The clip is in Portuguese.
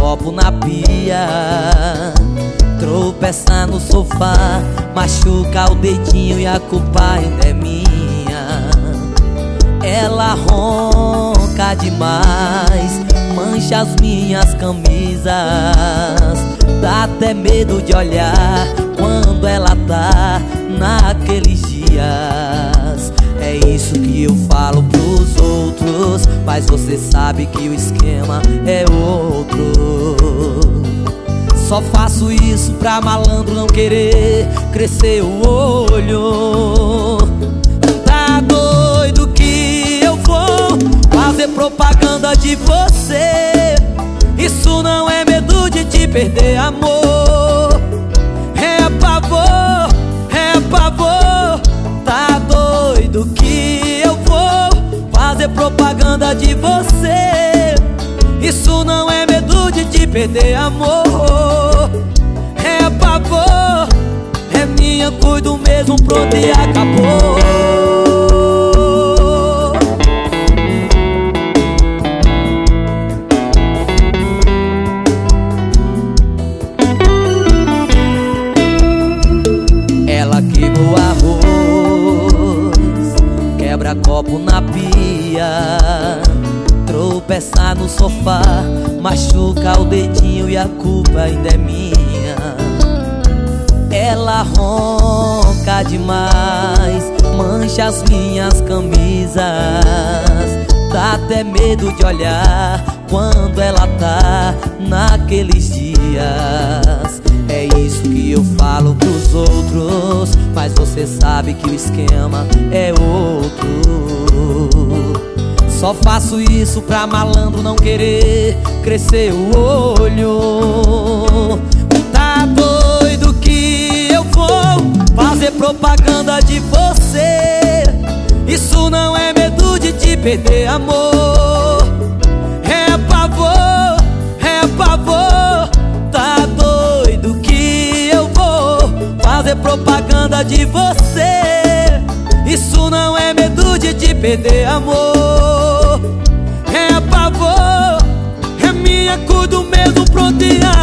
copo na pia, tropeça no sofá, machuca o dedinho e a culpa ainda é minha. Ela ronca demais, mancha as minhas camisas, dá até medo de olhar Mas você sabe que o esquema é outro. Só faço isso pra malandro não querer crescer o olho. Tá doido que eu vou fazer propaganda de você? Isso não é medo de te perder amor propaganda de você. Isso não é medo de te perder, amor. É pavor, é minha, cuido mesmo, pronto e acabou. Quebra copo na pia Tropeça no sofá Machuca o dedinho e a culpa ainda é minha. Ela ronca demais Mancha as minhas camisas. Dá até medo de olhar Quando ela tá naqueles dias. É isso que eu falo pros outros Mas você sabe que o esquema é outro Só faço isso pra malandro não querer crescer o olho. Tá doido que eu vou fazer propaganda de você. Isso não é medo de te perder amor. É pavor, é pavor. Tá doido que eu vou fazer propaganda de você. Isso não é medo de te perder amor É